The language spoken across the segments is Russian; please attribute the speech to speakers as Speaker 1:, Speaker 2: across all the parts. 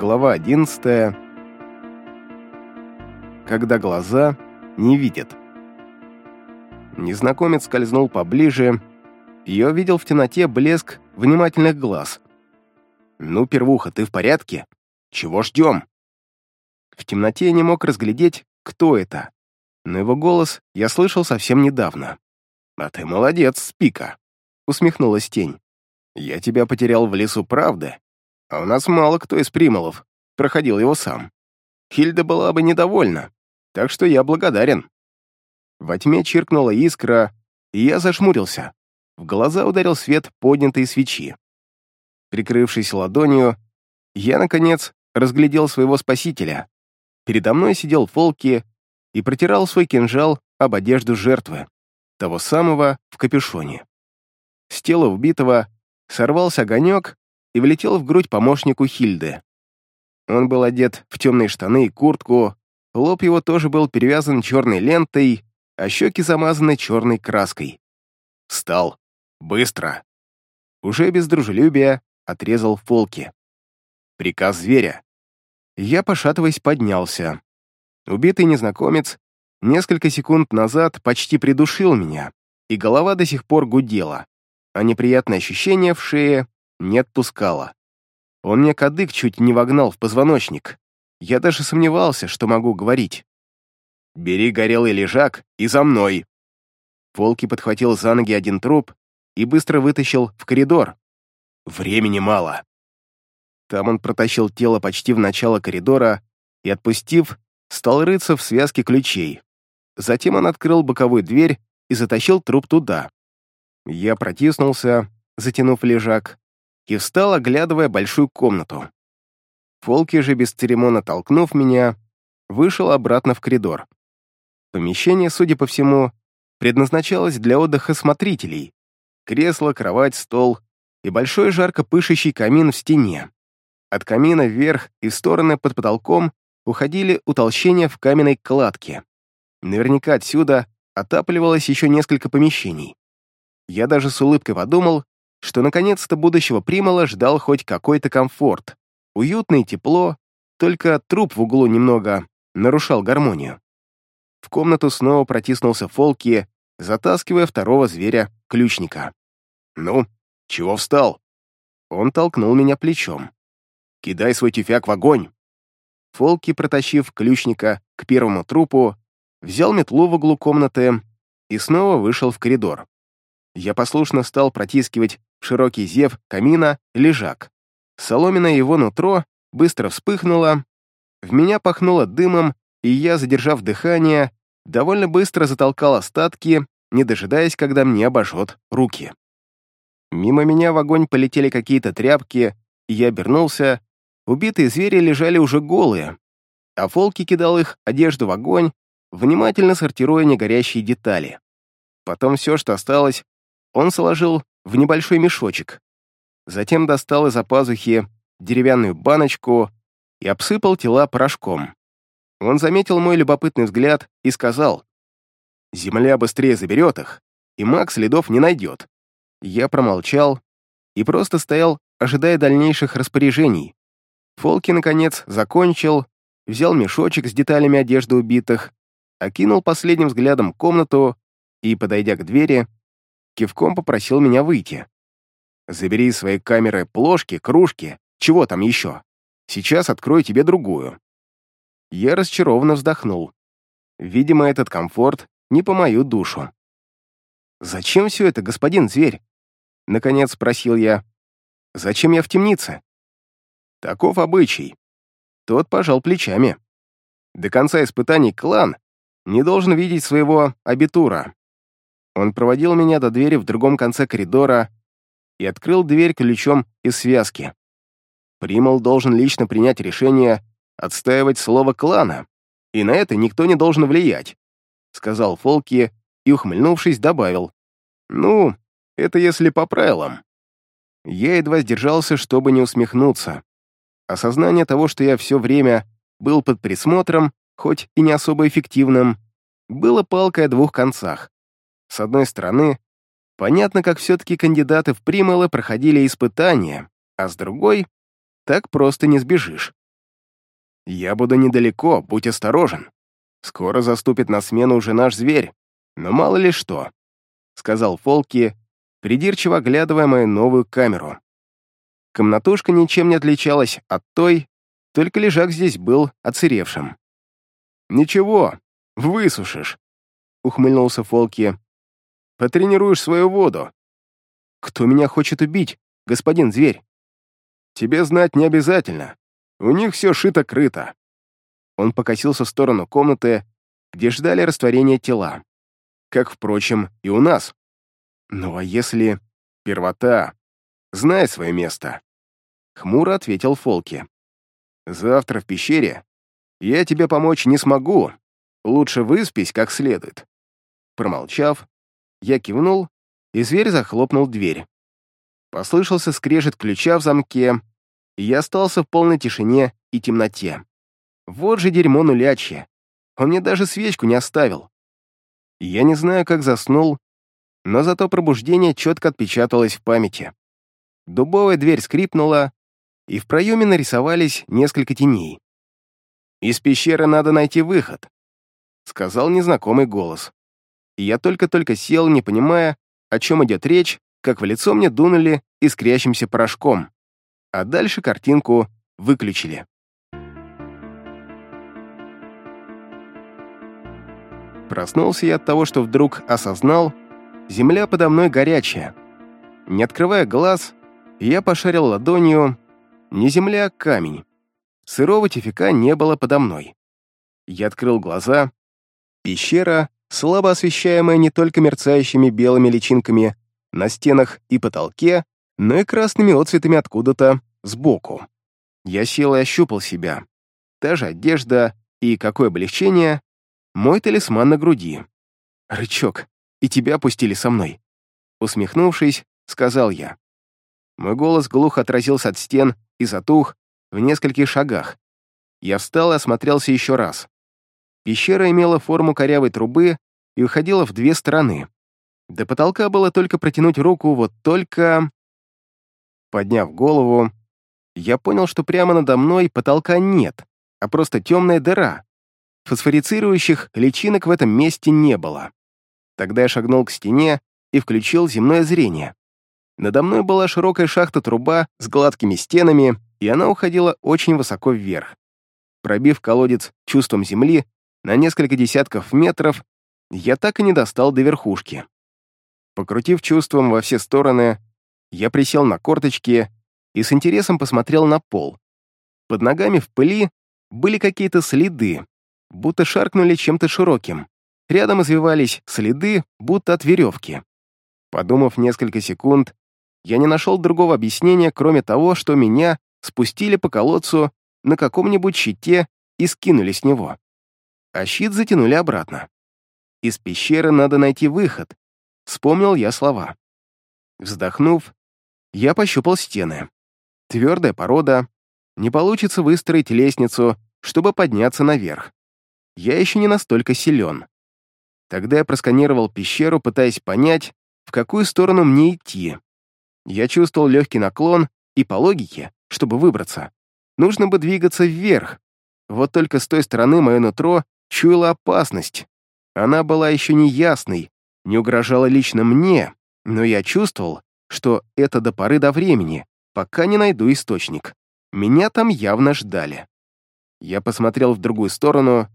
Speaker 1: Глава 11. Когда глаза не видят. Незнакомец скользнул поближе, я увидел в темноте блеск внимательных глаз. «Ну, первуха, ты в порядке? Чего ждем?» В темноте я не мог разглядеть, кто это, но его голос я слышал совсем недавно. «А ты молодец, Спика!» — усмехнулась тень. «Я тебя потерял в лесу правды, а у нас мало кто из примолов проходил его сам. Хильда была бы недовольна, так что я благодарен. Во тьме чиркнула искра, и я зашмурился. В глаза ударил свет поднятой свечи. Прикрывшись ладонью, я, наконец, разглядел своего спасителя. Передо мной сидел Фолки и протирал свой кинжал об одежду жертвы, того самого в капюшоне. С тела убитого сорвался огонек и влетел в грудь помощнику Хильды. Он был одет в темные штаны и куртку, лоб его тоже был перевязан черной лентой, а щеки замазаны черной краской. «Встал! Быстро!» Уже без дружелюбия отрезал Фолки. «Приказ зверя!» Я, пошатываясь, поднялся. Убитый незнакомец несколько секунд назад почти придушил меня, и голова до сих пор гудела, а неприятное ощущение в шее не отпускало. Он мне кадык чуть не вогнал в позвоночник. Я даже сомневался, что могу говорить. «Бери горелый лежак и за мной!» Волки подхватил за ноги один труп и быстро вытащил в коридор. «Времени мало!» Там он протащил тело почти в начало коридора и, отпустив, стал рыться в связке ключей. Затем он открыл боковую дверь и затащил труп туда. Я протиснулся, затянув лежак, и встал, оглядывая большую комнату. Фолки же, бесцеремонно толкнув меня, вышел обратно в коридор. Помещение, судя по всему, предназначалось для отдыха смотрителей. Кресло, кровать, стол и большой жарко пышущий камин в стене. От камина вверх и в стороны под потолком уходили утолщения в каменной кладке. Наверняка отсюда отапливалось еще несколько помещений. Я даже с улыбкой подумал, что наконец-то будущего примала ждал хоть какой-то комфорт. Уютно и тепло, только труп в углу немного нарушал гармонию. В комнату снова протиснулся Фолки, затаскивая второго зверя, ключника. «Ну, чего встал?» Он толкнул меня плечом. «Кидай свой тюфяк в огонь!» Фолки, протащив ключника к первому трупу, взял метлу в углу комнаты и снова вышел в коридор. Я послушно стал протискивать широкий зев камина лежак. Соломенное его нутро быстро вспыхнуло, в меня пахнуло дымом, и я, задержав дыхание, довольно быстро затолкал остатки, не дожидаясь, когда мне обожжет руки. Мимо меня в огонь полетели какие-то тряпки, и я обернулся. Убитые звери лежали уже голые, а Фолки кидал их одежду в огонь, внимательно сортируя негорящие детали. Потом все, что осталось, он сложил в небольшой мешочек. Затем достал из-за пазухи деревянную баночку и обсыпал тела порошком. Он заметил мой любопытный взгляд и сказал, «Земля быстрее заберет их, и маг следов не найдет». Я промолчал и просто стоял, ожидая дальнейших распоряжений. Фолки, наконец, закончил, взял мешочек с деталями одежды убитых, окинул последним взглядом комнату и, подойдя к двери, кивком попросил меня выйти. «Забери из своей камеры плошки, кружки, чего там еще. Сейчас открою тебе другую». Я расчарованно вздохнул. Видимо, этот комфорт не по мою душу. «Зачем все это, господин зверь?» Наконец спросил я. «Зачем я в темнице?» «Таков обычай». Тот пожал плечами. До конца испытаний клан не должен видеть своего абитура. Он проводил меня до двери в другом конце коридора и открыл дверь ключом из связки. Примал должен лично принять решение отстаивать слово клана, и на это никто не должен влиять, сказал Фолки и, ухмыльнувшись, добавил. Ну, это если по правилам. Я едва сдержался, чтобы не усмехнуться. Осознание того, что я все время был под присмотром, хоть и не особо эффективным, было палкой о двух концах. С одной стороны, понятно, как все-таки кандидаты в примылы проходили испытания, а с другой, так просто не сбежишь. Я буду недалеко, будь осторожен. Скоро заступит на смену уже наш зверь, но мало ли что», — сказал Фолки, придирчиво оглядывая мою новую камеру. Комнатушка ничем не отличалась от той, только лежак здесь был оцеревшим. «Ничего, высушишь», — ухмыльнулся Фолки. «Потренируешь свою воду». «Кто меня хочет убить, господин зверь?» «Тебе знать не обязательно. У них все шито-крыто». Он покосился в сторону комнаты, где ждали растворения тела. Как, впрочем, и у нас. Ну а если... Первота. Знай свое место. Хмуро ответил Фолки. Завтра в пещере я тебе помочь не смогу. Лучше выспись как следует. Промолчав, я кивнул, и зверь захлопнул дверь. Послышался скрежет ключа в замке, и я остался в полной тишине и темноте. Вот же дерьмо нулячье. Он мне даже свечку не оставил. Я не знаю, как заснул, но зато пробуждение четко отпечаталось в памяти. Дубовая дверь скрипнула, и в проеме нарисовались несколько теней. «Из пещеры надо найти выход», — сказал незнакомый голос. И я только-только сел, не понимая, о чем идет речь, как в лицо мне дунули искрящимся порошком, а дальше картинку выключили. Проснулся я от того, что вдруг осознал, земля подо мной горячая. Не открывая глаз, я пошарил ладонью, не земля, а камень. Сырого тифика не было подо мной. Я открыл глаза. Пещера, слабо освещаемая не только мерцающими белыми личинками на стенах и потолке, но и красными отцветами откуда-то сбоку. Я сел и ощупал себя. Та же одежда и какое облегчение, мой талисман на груди. «Рычок, и тебя пустили со мной». Усмехнувшись, сказал я. Мой голос глухо отразился от стен и затух в нескольких шагах. Я встал и осмотрелся еще раз. Пещера имела форму корявой трубы и уходила в две стороны. До потолка было только протянуть руку, вот только... Подняв голову, я понял, что прямо надо мной потолка нет, а просто темная дыра, Фосфорицирующих личинок в этом месте не было. Тогда я шагнул к стене и включил земное зрение. Надо мной была широкая шахта-труба с гладкими стенами, и она уходила очень высоко вверх. Пробив колодец чувством земли на несколько десятков метров, я так и не достал до верхушки. Покрутив чувством во все стороны, я присел на корточки и с интересом посмотрел на пол. Под ногами в пыли были какие-то следы, будто шаркнули чем-то широким. Рядом извивались следы, будто от веревки. Подумав несколько секунд, я не нашел другого объяснения, кроме того, что меня спустили по колодцу на каком-нибудь щите и скинули с него. А щит затянули обратно. Из пещеры надо найти выход. Вспомнил я слова. Вздохнув, я пощупал стены. Твердая порода. Не получится выстроить лестницу, чтобы подняться наверх я еще не настолько силен. Тогда я просканировал пещеру, пытаясь понять, в какую сторону мне идти. Я чувствовал легкий наклон, и по логике, чтобы выбраться, нужно бы двигаться вверх. Вот только с той стороны мое нутро чуяло опасность. Она была еще не ясной, не угрожала лично мне, но я чувствовал, что это до поры до времени, пока не найду источник. Меня там явно ждали. Я посмотрел в другую сторону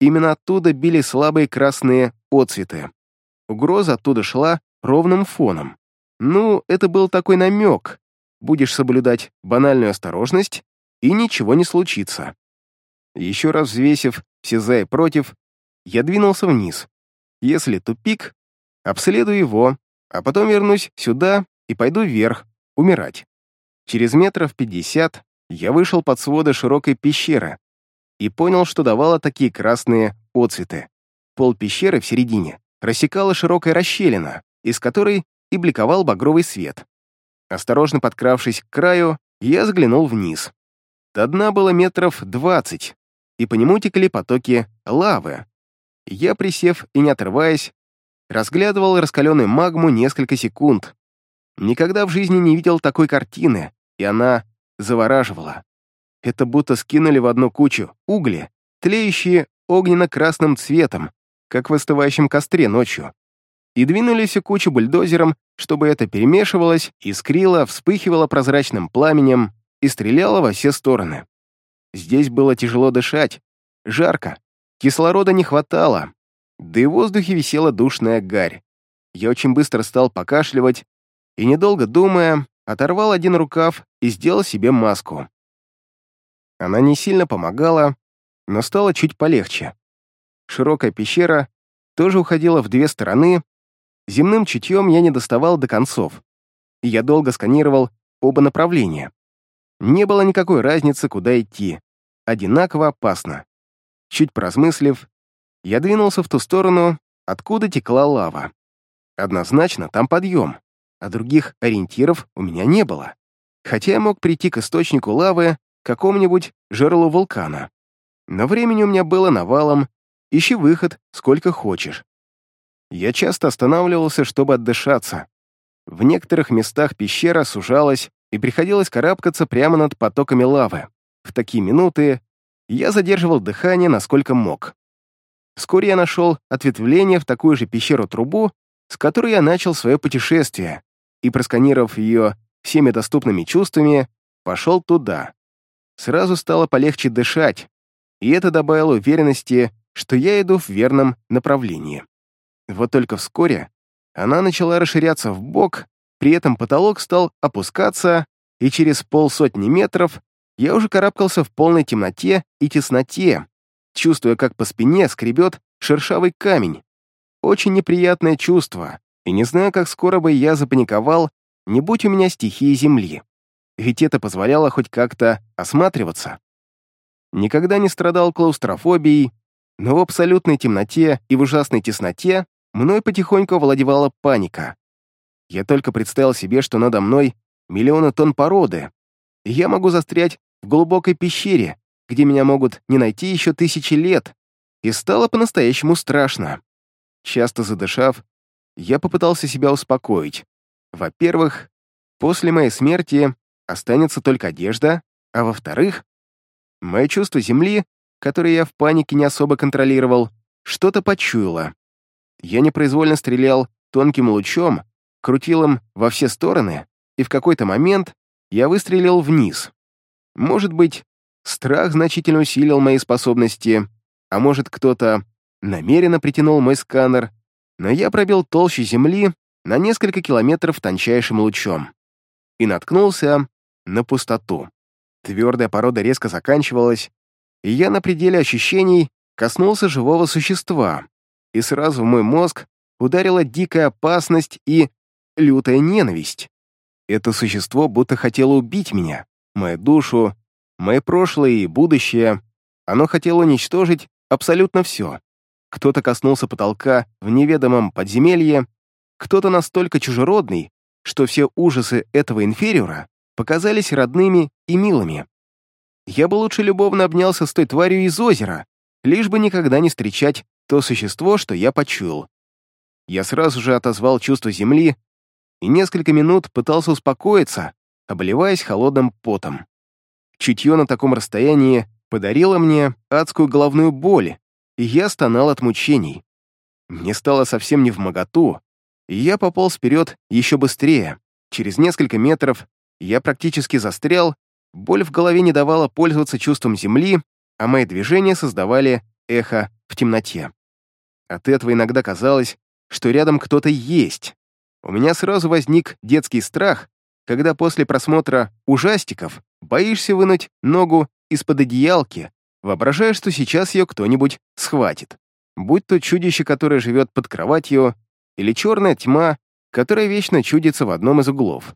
Speaker 1: Именно оттуда били слабые красные отцветы. Угроза оттуда шла ровным фоном. Ну, это был такой намек. Будешь соблюдать банальную осторожность, и ничего не случится. Еще раз взвесив все за и против, я двинулся вниз. Если тупик, обследую его, а потом вернусь сюда и пойду вверх, умирать. Через метров пятьдесят я вышел под своды широкой пещеры, и понял, что давала такие красные отцветы. Пол пещеры в середине рассекала широкая расщелина, из которой и бликовал багровый свет. Осторожно подкравшись к краю, я взглянул вниз. До дна было метров двадцать, и по нему текли потоки лавы. Я, присев и не отрываясь, разглядывал раскаленную магму несколько секунд. Никогда в жизни не видел такой картины, и она завораживала. Это будто скинули в одну кучу угли, тлеющие огненно-красным цветом, как в остывающем костре ночью, и двинули всю кучу бульдозером, чтобы это перемешивалось, искрило, вспыхивало прозрачным пламенем и стреляло во все стороны. Здесь было тяжело дышать, жарко, кислорода не хватало, да и в воздухе висела душная гарь. Я очень быстро стал покашливать и, недолго думая, оторвал один рукав и сделал себе маску. Она не сильно помогала, но стало чуть полегче. Широкая пещера тоже уходила в две стороны, земным чутьем я не доставал до концов, я долго сканировал оба направления. Не было никакой разницы, куда идти. Одинаково опасно. Чуть поразмыслив, я двинулся в ту сторону, откуда текла лава. Однозначно, там подъем, а других ориентиров у меня не было. Хотя я мог прийти к источнику лавы, какому-нибудь жерлу вулкана. Но времени у меня было навалом, ищи выход сколько хочешь. Я часто останавливался, чтобы отдышаться. В некоторых местах пещера сужалась, и приходилось карабкаться прямо над потоками лавы. В такие минуты я задерживал дыхание, насколько мог. Вскоре я нашел ответвление в такую же пещеру-трубу, с которой я начал свое путешествие, и, просканировав ее всеми доступными чувствами, пошел туда. Сразу стало полегче дышать, и это добавило уверенности, что я иду в верном направлении. Вот только вскоре она начала расширяться в бок, при этом потолок стал опускаться, и через полсотни метров я уже карабкался в полной темноте и тесноте, чувствуя, как по спине скребет шершавый камень. Очень неприятное чувство, и не знаю, как скоро бы я запаниковал, не будь у меня стихии земли. Ведь это позволяло хоть как-то осматриваться. Никогда не страдал клаустрофобией, но в абсолютной темноте и в ужасной тесноте мной потихоньку овладевала паника. Я только представил себе, что надо мной миллионы тонн породы, я могу застрять в глубокой пещере, где меня могут не найти еще тысячи лет, и стало по-настоящему страшно. Часто задышав, я попытался себя успокоить. Во-первых, после моей смерти останется только одежда, а во-вторых, Мое чувство земли, которое я в панике не особо контролировал, что-то почуяло. Я непроизвольно стрелял тонким лучом, крутил им во все стороны, и в какой-то момент я выстрелил вниз. Может быть, страх значительно усилил мои способности, а может, кто-то намеренно притянул мой сканер, но я пробил толщу земли на несколько километров тончайшим лучом и наткнулся на пустоту. Твердая порода резко заканчивалась, и я на пределе ощущений коснулся живого существа, и сразу в мой мозг ударила дикая опасность и лютая ненависть. Это существо будто хотело убить меня, мою душу, мое прошлое и будущее. Оно хотело уничтожить абсолютно все. Кто-то коснулся потолка в неведомом подземелье, кто-то настолько чужеродный, что все ужасы этого инфериора показались родными и милыми. Я бы лучше любовно обнялся с той тварью из озера, лишь бы никогда не встречать то существо, что я почуял. Я сразу же отозвал чувство земли и несколько минут пытался успокоиться, обливаясь холодным потом. Чутье на таком расстоянии подарило мне адскую головную боль, и я стонал от мучений. Мне стало совсем не в моготу, и я пополз вперед еще быстрее. Через несколько метров я практически застрял, боль в голове не давала пользоваться чувством земли, а мои движения создавали эхо в темноте. От этого иногда казалось, что рядом кто-то есть. У меня сразу возник детский страх, когда после просмотра ужастиков боишься вынуть ногу из-под одеялки, воображая, что сейчас ее кто-нибудь схватит. Будь то чудище, которое живет под кроватью, или черная тьма, которая вечно чудится в одном из углов.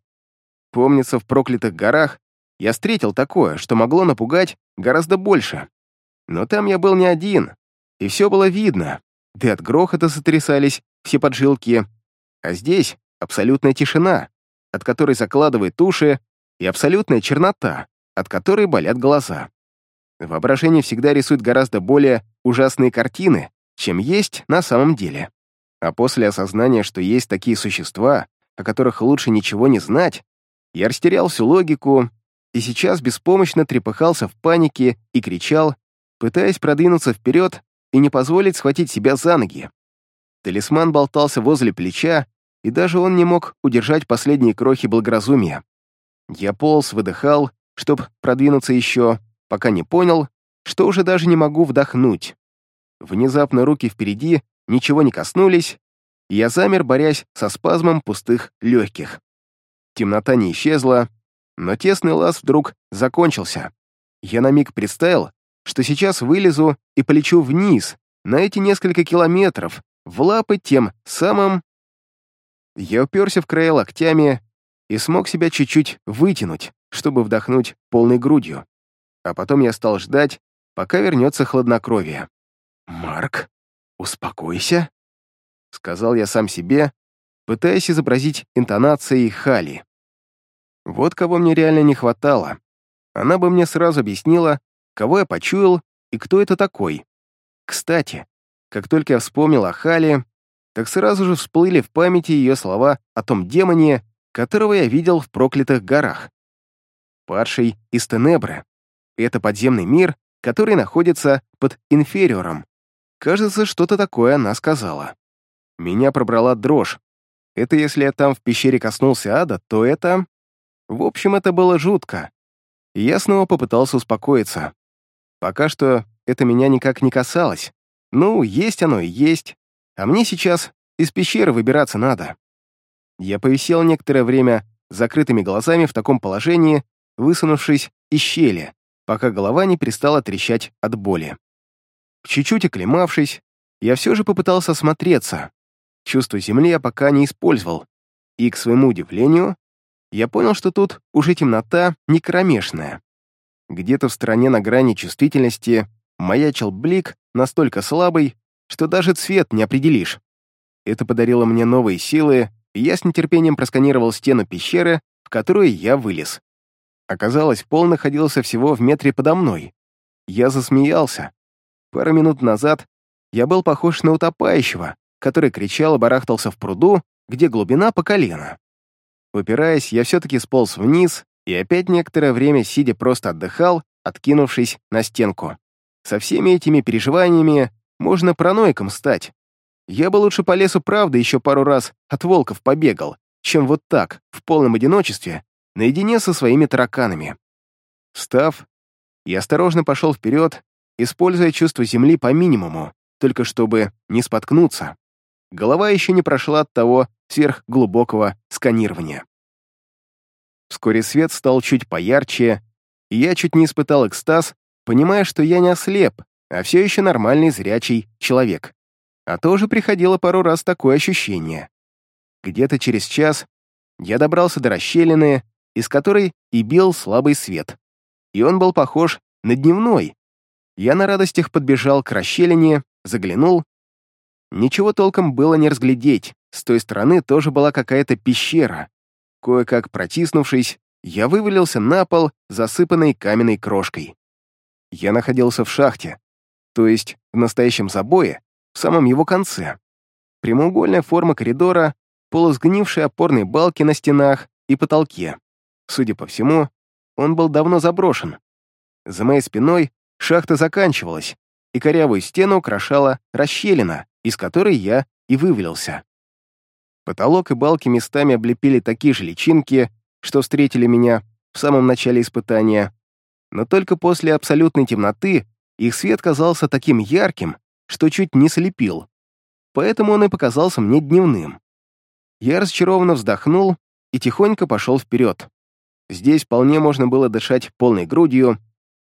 Speaker 1: Помнится, в проклятых горах я встретил такое, что могло напугать гораздо больше. Но там я был не один, и все было видно, да от грохота сотрясались все поджилки. А здесь абсолютная тишина, от которой закладывает уши, и абсолютная чернота, от которой болят глаза. Воображение всегда рисует гораздо более ужасные картины, чем есть на самом деле. А после осознания, что есть такие существа, о которых лучше ничего не знать, я растерял всю логику и сейчас беспомощно трепыхался в панике и кричал, пытаясь продвинуться вперед и не позволить схватить себя за ноги. Талисман болтался возле плеча, и даже он не мог удержать последние крохи благоразумия. Я полз, выдыхал, чтобы продвинуться еще, пока не понял, что уже даже не могу вдохнуть. Внезапно руки впереди ничего не коснулись, и я замер, борясь со спазмом пустых легких. Темнота не исчезла, но тесный лаз вдруг закончился. Я на миг представил, что сейчас вылезу и полечу вниз, на эти несколько километров, в лапы тем самым... Я уперся в края локтями и смог себя чуть-чуть вытянуть, чтобы вдохнуть полной грудью. А потом я стал ждать, пока вернется хладнокровие. «Марк, успокойся», — сказал я сам себе, пытаясь изобразить интонации Хали. Вот кого мне реально не хватало. Она бы мне сразу объяснила, кого я почуял и кто это такой. Кстати, как только я вспомнил о Хале, так сразу же всплыли в памяти ее слова о том демоне, которого я видел в проклятых горах. Падший из Тенебры. Это подземный мир, который находится под инфериором. Кажется, что-то такое она сказала. Меня пробрала дрожь. Это если я там в пещере коснулся ада, то это... В общем, это было жутко. И я снова попытался успокоиться. Пока что это меня никак не касалось. Ну, есть оно и есть. А мне сейчас из пещеры выбираться надо. Я повисел некоторое время закрытыми глазами в таком положении, высунувшись из щели, пока голова не перестала трещать от боли. Чуть-чуть оклемавшись, я все же попытался осмотреться. Чувство земли я пока не использовал, и, к своему удивлению, я понял, что тут уже темнота не кромешная. Где-то в стороне на грани чувствительности маячил блик настолько слабый, что даже цвет не определишь. Это подарило мне новые силы, и я с нетерпением просканировал стену пещеры, в которую я вылез. Оказалось, пол находился всего в метре подо мной. Я засмеялся. Пару минут назад я был похож на утопающего, который кричал и барахтался в пруду, где глубина по колено. Упираясь, я все-таки сполз вниз и опять некоторое время, сидя, просто отдыхал, откинувшись на стенку. Со всеми этими переживаниями можно параноиком стать. Я бы лучше по лесу правды еще пару раз от волков побегал, чем вот так, в полном одиночестве, наедине со своими тараканами. Встав, я осторожно пошел вперед, используя чувство земли по минимуму, только чтобы не споткнуться. Голова еще не прошла от того сверхглубокого сканирования. Вскоре свет стал чуть поярче, и я чуть не испытал экстаз, понимая, что я не ослеп, а все еще нормальный зрячий человек. А тоже приходило пару раз такое ощущение. Где-то через час я добрался до расщелины, из которой и бил слабый свет. И он был похож на дневной. Я на радостях подбежал к расщелине, заглянул. Ничего толком было не разглядеть, с той стороны тоже была какая-то пещера. Кое-как протиснувшись, я вывалился на пол, засыпанный каменной крошкой. Я находился в шахте, то есть в настоящем забое, в самом его конце. Прямоугольная форма коридора, полусгнившие опорные балки на стенах и потолке. Судя по всему, он был давно заброшен. За моей спиной шахта заканчивалась, и корявую стену украшала расщелина, из которой я и вывалился. Потолок и балки местами облепили такие же личинки, что встретили меня в самом начале испытания, но только после абсолютной темноты их свет казался таким ярким, что чуть не слепил, поэтому он и показался мне дневным. Я разочарованно вздохнул и тихонько пошел вперед. Здесь вполне можно было дышать полной грудью,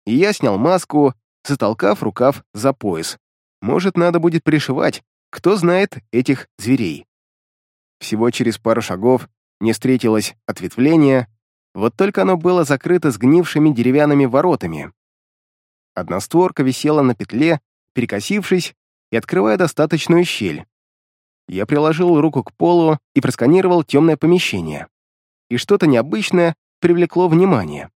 Speaker 1: и я снял маску, затолкав рукав за пояс. Может, надо будет пришивать, кто знает этих зверей. Всего через пару шагов не встретилось ответвление, вот только оно было закрыто сгнившими деревянными воротами. Одна створка висела на петле, перекосившись и открывая достаточную щель. Я приложил руку к полу и просканировал темное помещение. И что-то необычное привлекло внимание.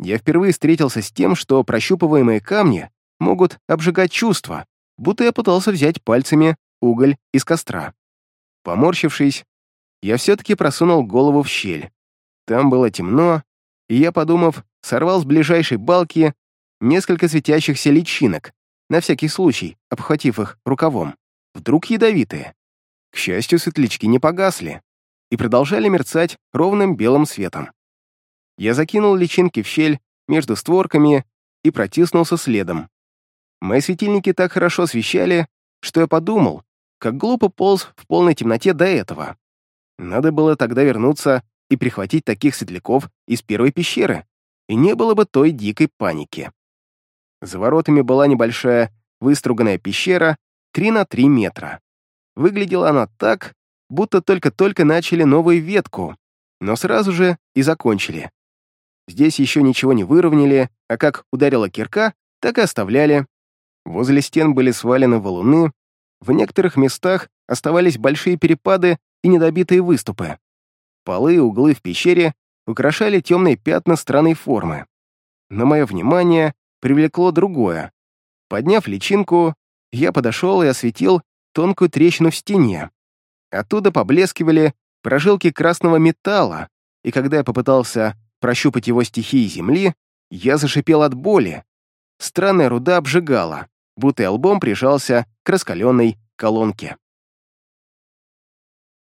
Speaker 1: Я впервые встретился с тем, что прощупываемые камни могут обжигать чувства, будто я пытался взять пальцами уголь из костра. Поморщившись, я все-таки просунул голову в щель. Там было темно, и я, подумав, сорвал с ближайшей балки несколько светящихся личинок, на всякий случай, обхватив их рукавом. Вдруг ядовитые. К счастью, светлячки не погасли и продолжали мерцать ровным белым светом. Я закинул личинки в щель между створками и протиснулся следом. Мои светильники так хорошо освещали, что я подумал, как глупо полз в полной темноте до этого. Надо было тогда вернуться и прихватить таких светляков из первой пещеры, и не было бы той дикой паники. За воротами была небольшая выструганная пещера 3 на 3 метра. Выглядела она так, будто только-только начали новую ветку, но сразу же и закончили. Здесь еще ничего не выровняли, а как ударила кирка, так и оставляли. Возле стен были свалены валуны, в некоторых местах оставались большие перепады и недобитые выступы. Полы и углы в пещере украшали темные пятна странной формы. Но мое внимание привлекло другое. Подняв личинку, я подошел и осветил тонкую трещину в стене. Оттуда поблескивали прожилки красного металла, и когда я попытался прощупать его стихии земли, я зашипел от боли. Странная руда обжигала, будто лбом прижался к раскаленной колонке.